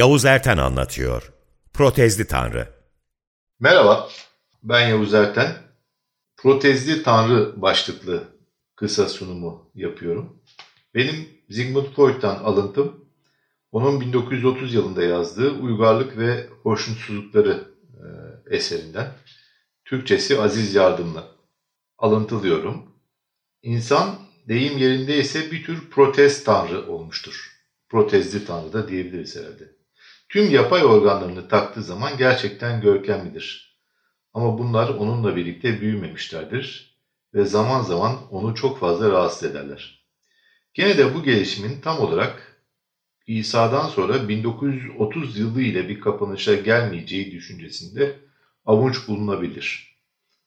Yavuz Erten anlatıyor. Protezli Tanrı. Merhaba, ben Yavuz Erten. Protezli Tanrı başlıklı kısa sunumu yapıyorum. Benim Sigmund Freud'dan alıntım, onun 1930 yılında yazdığı Uygarlık ve Hoşnutsuzlukları e, eserinden. Türkçesi Aziz Yardımlı. Alıntılıyorum. İnsan deyim yerinde ise bir tür protez tanrı olmuştur. Protezli tanrı da diyebiliriz herhalde. Tüm yapay organlarını taktığı zaman gerçekten görkemlidir. Ama bunlar onunla birlikte büyümemişlerdir ve zaman zaman onu çok fazla rahatsız ederler. Gene de bu gelişimin tam olarak İsa'dan sonra 1930 yılı ile bir kapanışa gelmeyeceği düşüncesinde avunç bulunabilir.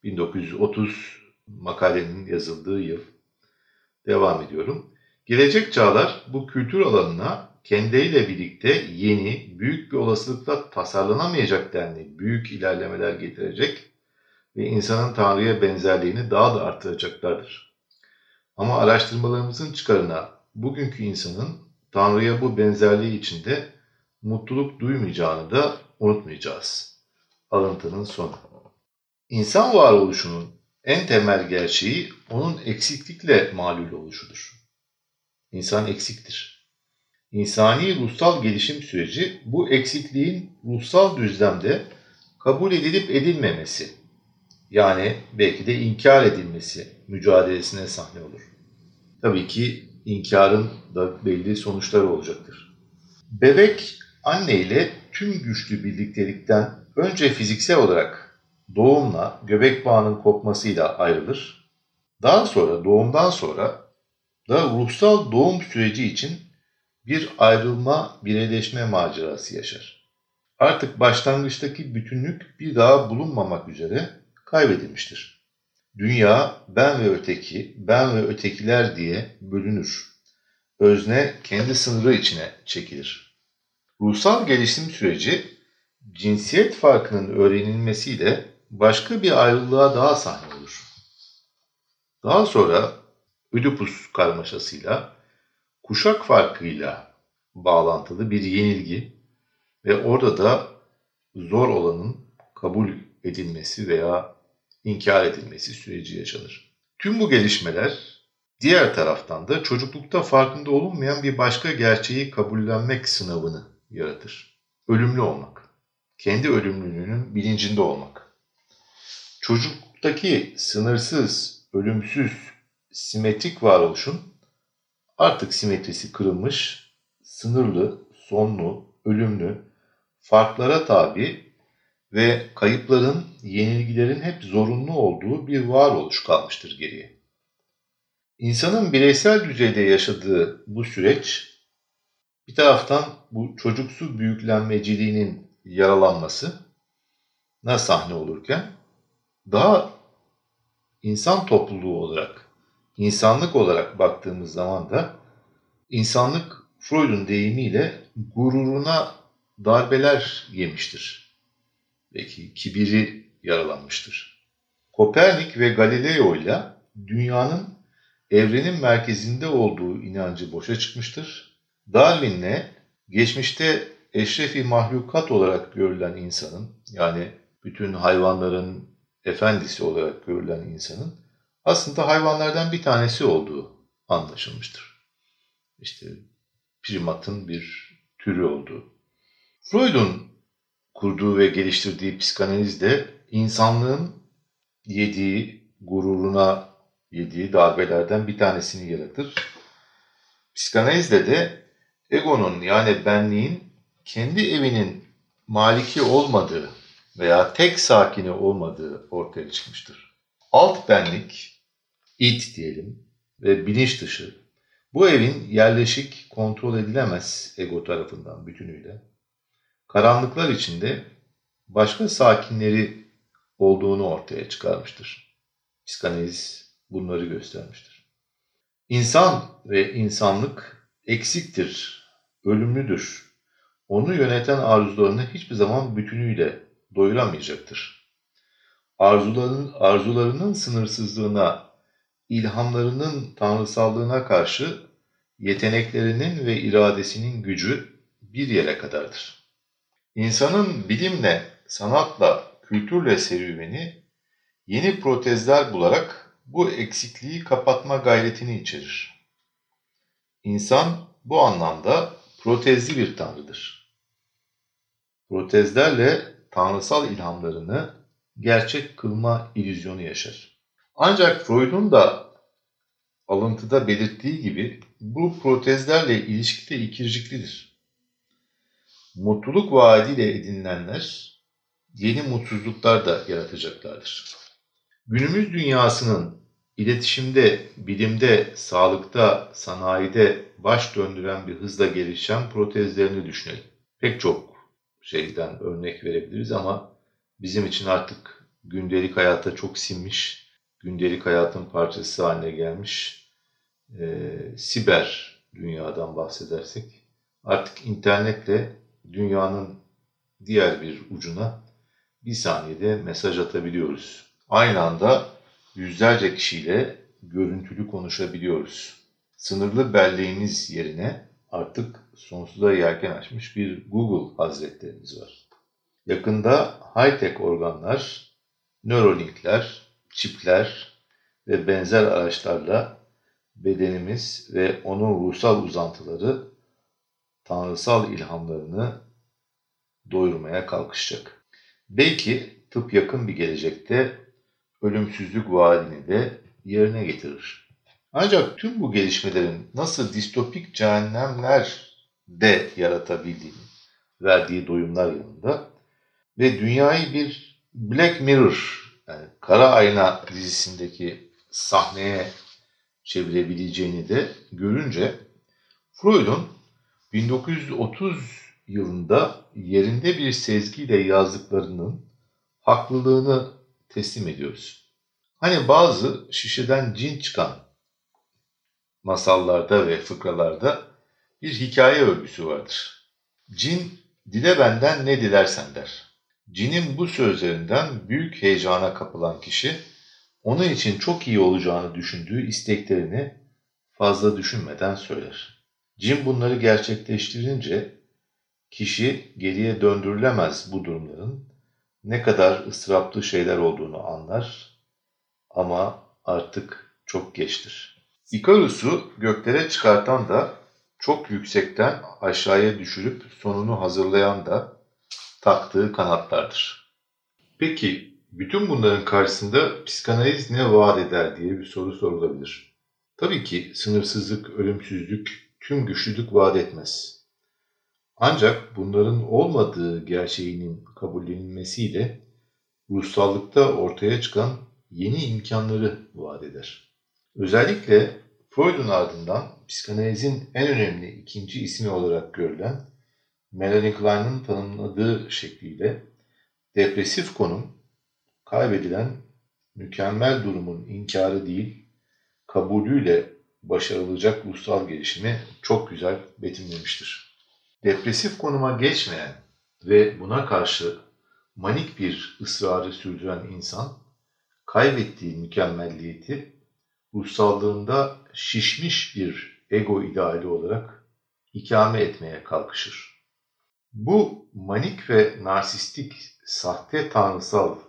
1930 makalenin yazıldığı yıl. Devam ediyorum. Gelecek çağlar bu kültür alanına kendiyle birlikte yeni, büyük bir olasılıkla tasarlanamayacak denli büyük ilerlemeler getirecek ve insanın Tanrı'ya benzerliğini daha da artıracaklardır. Ama araştırmalarımızın çıkarına bugünkü insanın Tanrı'ya bu benzerliği içinde mutluluk duymayacağını da unutmayacağız. Alıntının sonu. İnsan varoluşunun en temel gerçeği onun eksiklikle malul oluşudur. İnsan eksiktir. İnsani ruhsal gelişim süreci bu eksikliğin ruhsal düzlemde kabul edilip edilmemesi, yani belki de inkar edilmesi mücadelesine sahne olur. Tabii ki inkarın da belli sonuçları olacaktır. Bebek anne ile tüm güçlü birliktelikten önce fiziksel olarak doğumla göbek bağının kopmasıyla ayrılır. Daha sonra doğumdan sonra da ruhsal doğum süreci için bir ayrılma, birleşme macerası yaşar. Artık başlangıçtaki bütünlük bir daha bulunmamak üzere kaybedilmiştir. Dünya ben ve öteki, ben ve ötekiler diye bölünür. Özne kendi sınırı içine çekilir. Ruhsal gelişim süreci cinsiyet farkının öğrenilmesiyle başka bir ayrılığa daha sahne olur. Daha sonra Ödipus karmaşasıyla kuşak farkıyla bağlantılı bir yenilgi ve orada da zor olanın kabul edilmesi veya inkar edilmesi süreci yaşanır. Tüm bu gelişmeler diğer taraftan da çocuklukta farkında olunmayan bir başka gerçeği kabullenmek sınavını yaratır. Ölümlü olmak. Kendi ölümlülüğünün bilincinde olmak. Çocuktaki sınırsız, ölümsüz, simetrik varoluşun artık simetrisi kırılmış, sınırlı, sonlu, ölümlü, farklara tabi ve kayıpların, yenilgilerin hep zorunlu olduğu bir varoluş kalmıştır geriye. İnsanın bireysel düzeyde yaşadığı bu süreç, bir taraftan bu çocuksu büyüklenmeciliğinin yaralanması na sahne olurken, daha insan topluluğu olarak, insanlık olarak baktığımız zaman da insanlık Freud'un deyimiyle gururuna darbeler yemiştir. Belki kibiri yaralanmıştır. Kopernik ve Galileo ile dünyanın evrenin merkezinde olduğu inancı boşa çıkmıştır. Darwin'le geçmişte eşrefi mahlukat olarak görülen insanın yani bütün hayvanların efendisi olarak görülen insanın aslında hayvanlardan bir tanesi olduğu anlaşılmıştır. İşte primatın bir türü olduğu. Freud'un kurduğu ve geliştirdiği psikanaliz de insanlığın yediği, gururuna yediği darbelerden bir tanesini yaratır. Psikanalizde de egonun yani benliğin kendi evinin maliki olmadığı veya tek sakini olmadığı ortaya çıkmıştır. Alt benlik, it diyelim ve bilinç dışı bu evin yerleşik, kontrol edilemez ego tarafından bütünüyle karanlıklar içinde başka sakinleri olduğunu ortaya çıkarmıştır. Psikanaliz bunları göstermiştir. İnsan ve insanlık eksiktir, ölümlüdür. Onu yöneten arzularını hiçbir zaman bütünüyle doyuramayacaktır. Arzularının, arzularının sınırsızlığına, ilhamlarının tanrısallığına karşı yeteneklerinin ve iradesinin gücü bir yere kadardır. İnsanın bilimle, sanatla, kültürle serüveni yeni protezler bularak bu eksikliği kapatma gayretini içerir. İnsan bu anlamda protezli bir tanrıdır. Protezlerle tanrısal ilhamlarını gerçek kılma illüzyonu yaşar. Ancak Freud'un da alıntıda belirttiği gibi bu protezlerle ilişki de ikirciklidir. Mutluluk vaadiyle edinilenler yeni mutsuzluklar da yaratacaklardır. Günümüz dünyasının iletişimde, bilimde, sağlıkta, sanayide baş döndüren bir hızla gelişen protezlerini düşünelim. Pek çok şeyden örnek verebiliriz ama bizim için artık gündelik hayata çok sinmiş, gündelik hayatın parçası haline gelmiş e, siber dünyadan bahsedersek artık internetle dünyanın diğer bir ucuna bir saniyede mesaj atabiliyoruz. Aynı anda yüzlerce kişiyle görüntülü konuşabiliyoruz. Sınırlı belleğimiz yerine artık sonsuza yelken açmış bir Google hazretlerimiz var. Yakında high-tech organlar, nörolinkler, çipler ve benzer araçlarla bedenimiz ve onun ruhsal uzantıları tanrısal ilhamlarını doyurmaya kalkışacak. Belki tıp yakın bir gelecekte ölümsüzlük vaadini de yerine getirir. Ancak tüm bu gelişmelerin nasıl distopik cehennemler de yaratabildiğini verdiği doyumlar yanında ve dünyayı bir Black Mirror Kara Ayna dizisindeki sahneye çevirebileceğini de görünce Freud'un 1930 yılında yerinde bir sezgiyle yazdıklarının haklılığını teslim ediyoruz. Hani bazı şişeden cin çıkan masallarda ve fıkralarda bir hikaye örgüsü vardır. Cin dile benden ne dilersen der. Cinin bu sözlerinden büyük heyecana kapılan kişi onun için çok iyi olacağını düşündüğü isteklerini fazla düşünmeden söyler. Cin bunları gerçekleştirince kişi geriye döndürülemez bu durumların ne kadar ıstıraplı şeyler olduğunu anlar ama artık çok geçtir. Ikarus'u göklere çıkartan da çok yüksekten aşağıya düşürüp sonunu hazırlayan da taktığı kanatlardır. Peki bütün bunların karşısında psikanaliz ne vaat eder diye bir soru sorulabilir. Tabii ki sınırsızlık, ölümsüzlük, tüm güçlülük vaat etmez. Ancak bunların olmadığı gerçeğinin kabullenilmesiyle ruhsallıkta ortaya çıkan yeni imkanları vaat eder. Özellikle Freud'un ardından psikanalizin en önemli ikinci ismi olarak görülen Melanie Klein'ın tanımladığı şekliyle depresif konum kaybedilen mükemmel durumun inkarı değil, kabulüyle başarılacak ruhsal gelişimi çok güzel betimlemiştir. Depresif konuma geçmeyen ve buna karşı manik bir ısrarı sürdüren insan, kaybettiği mükemmelliyeti ruhsallığında şişmiş bir ego ideali olarak ikame etmeye kalkışır. Bu manik ve narsistik sahte tanrısal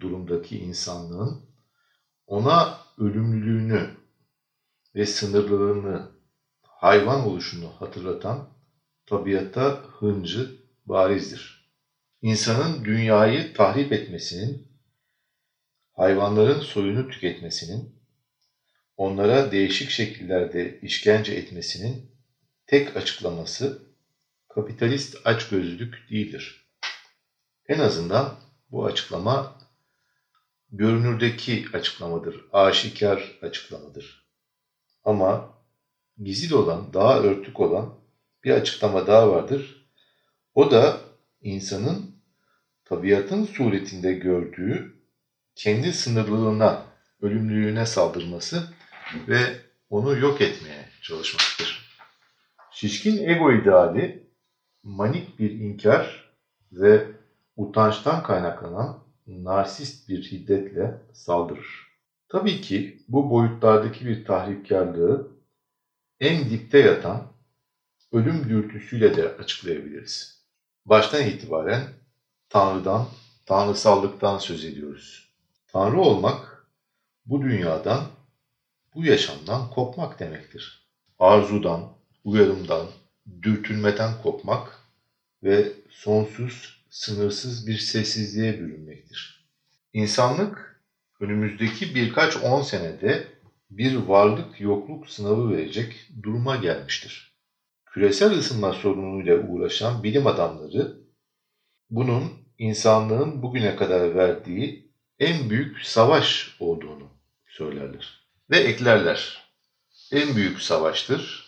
durumdaki insanlığın ona ölümlülüğünü ve sınırlılığını, hayvan oluşunu hatırlatan tabiata hıncı barizdir. İnsanın dünyayı tahrip etmesinin, hayvanların soyunu tüketmesinin, onlara değişik şekillerde işkence etmesinin tek açıklaması kapitalist açgözlülük değildir. En azından bu açıklama görünürdeki açıklamadır, aşikar açıklamadır. Ama gizli olan, daha örtük olan bir açıklama daha vardır. O da insanın tabiatın suretinde gördüğü kendi sınırlılığına, ölümlülüğüne saldırması ve onu yok etmeye çalışmaktır. Şişkin ego ideali manik bir inkar ve utançtan kaynaklanan narsist bir hiddetle saldırır. Tabii ki bu boyutlardaki bir tahripkarlığı en dipte yatan ölüm dürtüsüyle de açıklayabiliriz. Baştan itibaren Tanrı'dan, tanrısallıktan söz ediyoruz. Tanrı olmak bu dünyadan, bu yaşamdan kopmak demektir. Arzudan, uyarımdan, dürtülmeden kopmak ve sonsuz, sınırsız bir sessizliğe bürünmektir. İnsanlık önümüzdeki birkaç on senede bir varlık yokluk sınavı verecek duruma gelmiştir. Küresel ısınma sorunuyla uğraşan bilim adamları bunun insanlığın bugüne kadar verdiği en büyük savaş olduğunu söylerler. Ve eklerler. En büyük savaştır.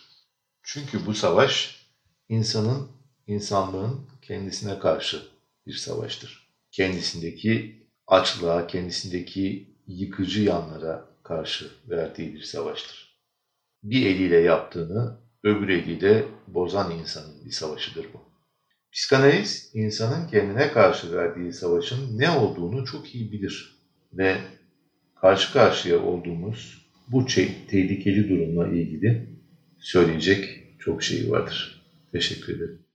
Çünkü bu savaş insanın, insanlığın kendisine karşı bir savaştır. Kendisindeki açlığa, kendisindeki yıkıcı yanlara karşı verdiği bir savaştır. Bir eliyle yaptığını öbür eliyle bozan insanın bir savaşıdır bu. Psikanaliz insanın kendine karşı verdiği savaşın ne olduğunu çok iyi bilir ve karşı karşıya olduğumuz bu tehlikeli durumla ilgili söyleyecek çok şey vardır. Teşekkür ederim.